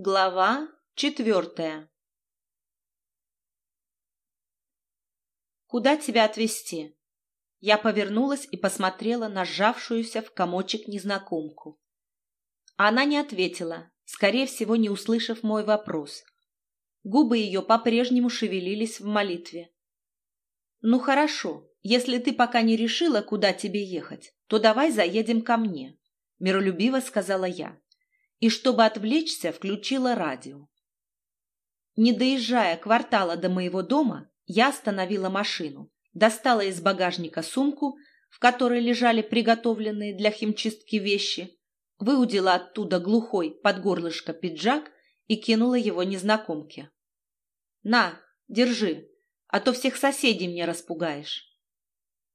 Глава четвертая «Куда тебя отвезти?» Я повернулась и посмотрела на сжавшуюся в комочек незнакомку. Она не ответила, скорее всего, не услышав мой вопрос. Губы ее по-прежнему шевелились в молитве. «Ну хорошо, если ты пока не решила, куда тебе ехать, то давай заедем ко мне», — миролюбиво сказала я и, чтобы отвлечься, включила радио. Не доезжая квартала до моего дома, я остановила машину, достала из багажника сумку, в которой лежали приготовленные для химчистки вещи, выудила оттуда глухой под горлышко пиджак и кинула его незнакомке. «На, держи, а то всех соседей мне распугаешь».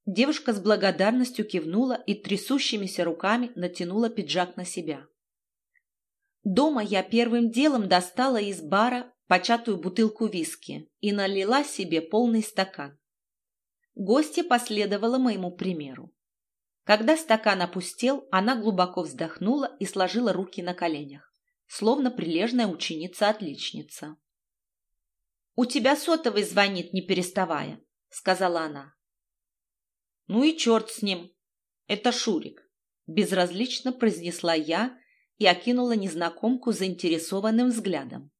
Девушка с благодарностью кивнула и трясущимися руками натянула пиджак на себя. Дома я первым делом достала из бара початую бутылку виски и налила себе полный стакан. Гостья последовала моему примеру. Когда стакан опустел, она глубоко вздохнула и сложила руки на коленях, словно прилежная ученица-отличница. «У тебя сотовый звонит, не переставая», — сказала она. «Ну и черт с ним! Это Шурик», — безразлично произнесла я, и окинула незнакомку заинтересованным взглядом.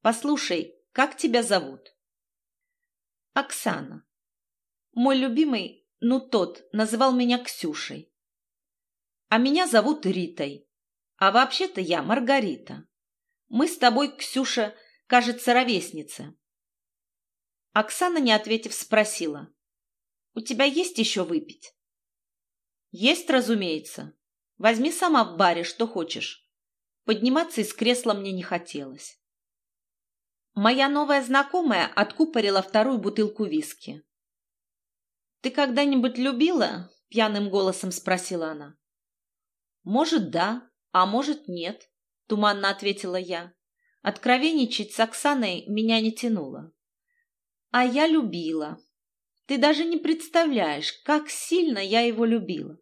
«Послушай, как тебя зовут?» «Оксана. Мой любимый, ну тот, называл меня Ксюшей. А меня зовут Ритой. А вообще-то я Маргарита. Мы с тобой, Ксюша, кажется, ровесница». Оксана, не ответив, спросила. «У тебя есть еще выпить?» «Есть, разумеется. Возьми сама в баре, что хочешь. Подниматься из кресла мне не хотелось. Моя новая знакомая откупорила вторую бутылку виски. «Ты когда-нибудь любила?» – пьяным голосом спросила она. «Может, да, а может, нет», – туманно ответила я. Откровенничать с Оксаной меня не тянуло. А я любила. Ты даже не представляешь, как сильно я его любила.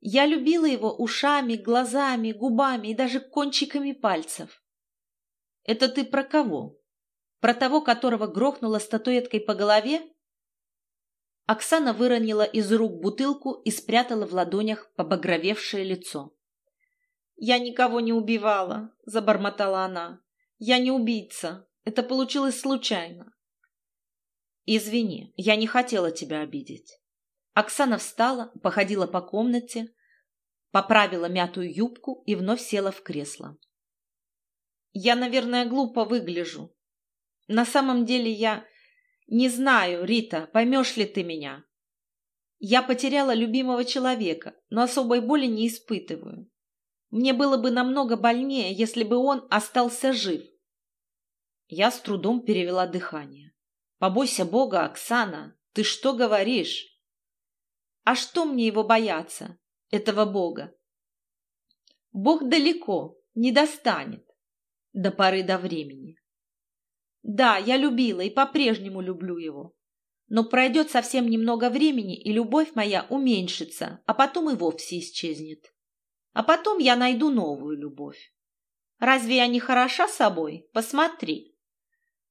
Я любила его ушами, глазами, губами и даже кончиками пальцев. Это ты про кого? Про того, которого грохнула статуэткой по голове? Оксана выронила из рук бутылку и спрятала в ладонях побагровевшее лицо. «Я никого не убивала», — забормотала она. «Я не убийца. Это получилось случайно». «Извини, я не хотела тебя обидеть». Оксана встала, походила по комнате, поправила мятую юбку и вновь села в кресло. «Я, наверное, глупо выгляжу. На самом деле я... Не знаю, Рита, поймешь ли ты меня? Я потеряла любимого человека, но особой боли не испытываю. Мне было бы намного больнее, если бы он остался жив». Я с трудом перевела дыхание. «Побойся Бога, Оксана! Ты что говоришь?» А что мне его бояться, этого Бога? Бог далеко, не достанет. До поры до времени. Да, я любила и по-прежнему люблю его. Но пройдет совсем немного времени, и любовь моя уменьшится, а потом и вовсе исчезнет. А потом я найду новую любовь. Разве я не хороша собой? Посмотри.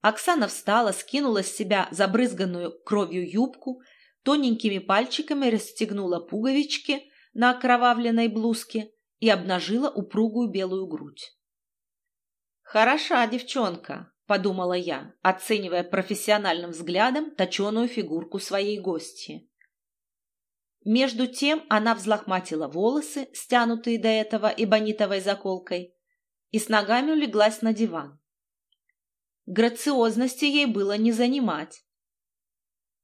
Оксана встала, скинула с себя забрызганную кровью юбку тоненькими пальчиками расстегнула пуговички на окровавленной блузке и обнажила упругую белую грудь. «Хороша девчонка», — подумала я, оценивая профессиональным взглядом точеную фигурку своей гости. Между тем она взлохматила волосы, стянутые до этого эбонитовой заколкой, и с ногами улеглась на диван. Грациозности ей было не занимать.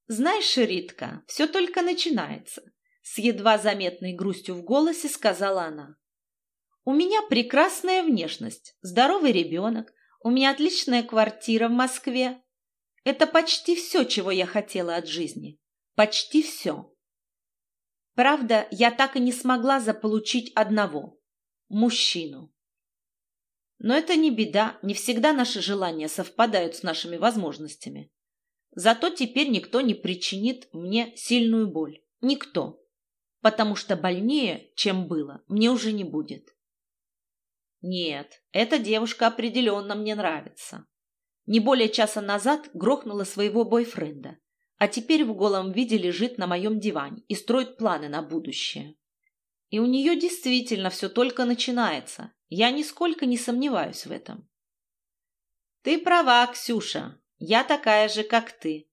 «Знаешь, Ритка, все только начинается», — с едва заметной грустью в голосе сказала она. «У меня прекрасная внешность, здоровый ребенок, у меня отличная квартира в Москве. Это почти все, чего я хотела от жизни. Почти все. Правда, я так и не смогла заполучить одного – мужчину. Но это не беда, не всегда наши желания совпадают с нашими возможностями. Зато теперь никто не причинит мне сильную боль. Никто. Потому что больнее, чем было, мне уже не будет. Нет, эта девушка определенно мне нравится. Не более часа назад грохнула своего бойфренда, а теперь в голом виде лежит на моем диване и строит планы на будущее. И у нее действительно все только начинается. Я нисколько не сомневаюсь в этом. Ты права, Ксюша. Я такая же, как ты.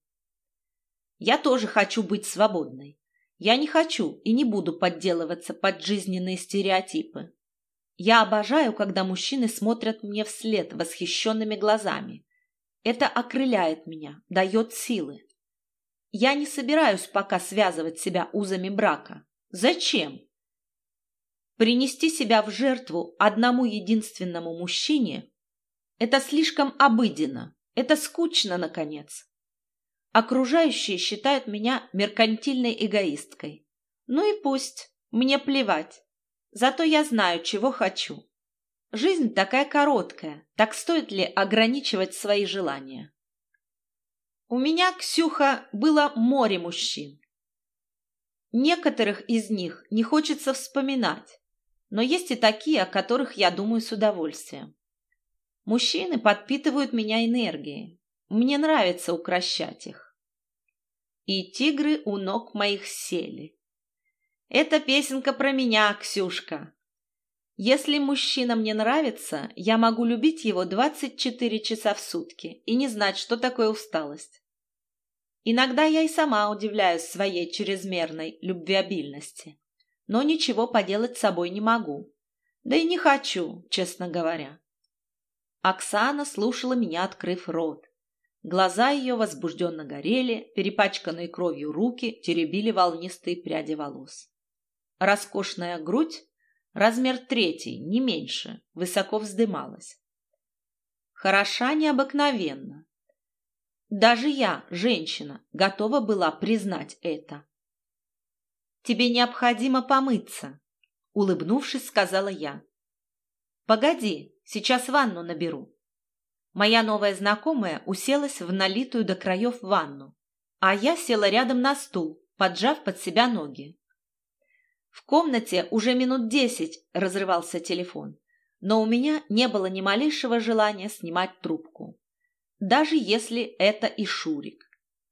Я тоже хочу быть свободной. Я не хочу и не буду подделываться под жизненные стереотипы. Я обожаю, когда мужчины смотрят мне вслед восхищенными глазами. Это окрыляет меня, дает силы. Я не собираюсь пока связывать себя узами брака. Зачем? Принести себя в жертву одному единственному мужчине – это слишком обыденно, это скучно, наконец. Окружающие считают меня меркантильной эгоисткой. Ну и пусть, мне плевать. Зато я знаю, чего хочу. Жизнь такая короткая, так стоит ли ограничивать свои желания? У меня, Ксюха, было море мужчин. Некоторых из них не хочется вспоминать, но есть и такие, о которых я думаю с удовольствием. Мужчины подпитывают меня энергией. Мне нравится укращать их. И тигры у ног моих сели. Это песенка про меня, Ксюшка. Если мужчина мне нравится, я могу любить его 24 часа в сутки и не знать, что такое усталость. Иногда я и сама удивляюсь своей чрезмерной любвеобильности, но ничего поделать с собой не могу. Да и не хочу, честно говоря. Оксана слушала меня, открыв рот. Глаза ее возбужденно горели, перепачканные кровью руки теребили волнистые пряди волос. Роскошная грудь, размер третий, не меньше, высоко вздымалась. Хороша необыкновенно. Даже я, женщина, готова была признать это. «Тебе необходимо помыться», — улыбнувшись, сказала я. «Погоди, сейчас ванну наберу». Моя новая знакомая уселась в налитую до краев ванну, а я села рядом на стул, поджав под себя ноги. В комнате уже минут десять разрывался телефон, но у меня не было ни малейшего желания снимать трубку. Даже если это и Шурик.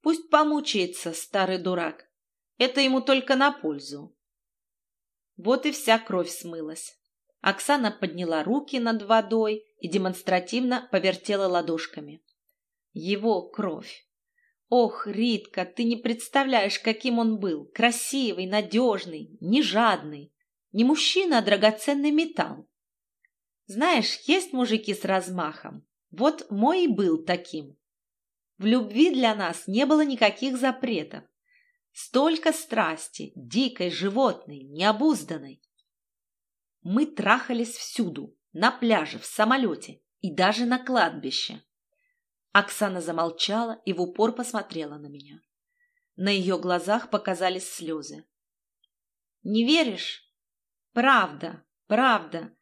Пусть помучается, старый дурак. Это ему только на пользу. Вот и вся кровь смылась. Оксана подняла руки над водой и демонстративно повертела ладошками. Его кровь. Ох, Ритка, ты не представляешь, каким он был. Красивый, надежный, не жадный. Не мужчина, а драгоценный металл. Знаешь, есть мужики с размахом. Вот мой и был таким. В любви для нас не было никаких запретов. Столько страсти, дикой, животной, необузданной. Мы трахались всюду, на пляже, в самолете и даже на кладбище. Оксана замолчала и в упор посмотрела на меня. На ее глазах показались слезы. «Не веришь? Правда, правда.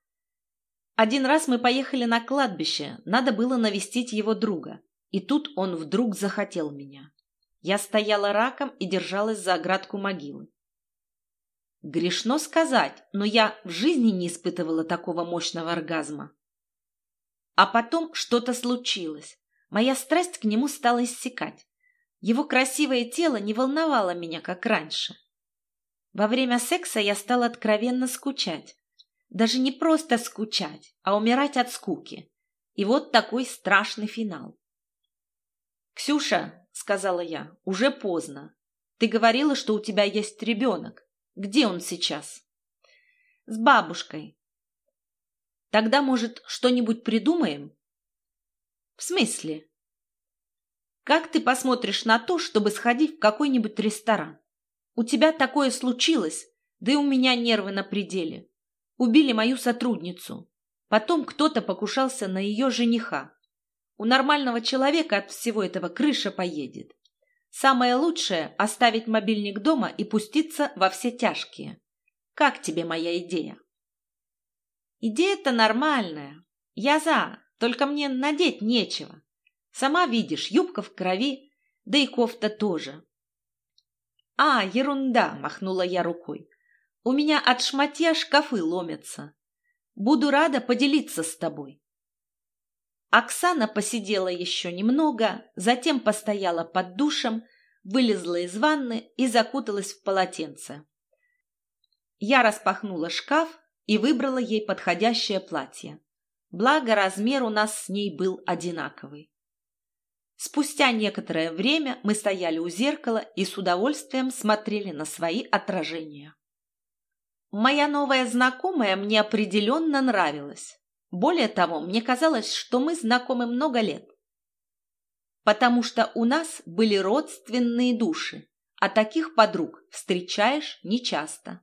Один раз мы поехали на кладбище, надо было навестить его друга, и тут он вдруг захотел меня. Я стояла раком и держалась за оградку могилы. Грешно сказать, но я в жизни не испытывала такого мощного оргазма. А потом что-то случилось. Моя страсть к нему стала иссякать. Его красивое тело не волновало меня, как раньше. Во время секса я стала откровенно скучать. Даже не просто скучать, а умирать от скуки. И вот такой страшный финал. «Ксюша», — сказала я, — «уже поздно. Ты говорила, что у тебя есть ребенок. Где он сейчас?» «С бабушкой». «Тогда, может, что-нибудь придумаем?» «В смысле?» «Как ты посмотришь на то, чтобы сходить в какой-нибудь ресторан? У тебя такое случилось, да и у меня нервы на пределе. Убили мою сотрудницу. Потом кто-то покушался на ее жениха. У нормального человека от всего этого крыша поедет. Самое лучшее – оставить мобильник дома и пуститься во все тяжкие. Как тебе моя идея?» «Идея-то нормальная. Я за. Только мне надеть нечего. Сама видишь, юбка в крови, да и кофта тоже. А, ерунда, махнула я рукой. У меня от шматья шкафы ломятся. Буду рада поделиться с тобой. Оксана посидела еще немного, затем постояла под душем, вылезла из ванны и закуталась в полотенце. Я распахнула шкаф и выбрала ей подходящее платье. Благо, размер у нас с ней был одинаковый. Спустя некоторое время мы стояли у зеркала и с удовольствием смотрели на свои отражения. Моя новая знакомая мне определенно нравилась. Более того, мне казалось, что мы знакомы много лет. Потому что у нас были родственные души, а таких подруг встречаешь нечасто.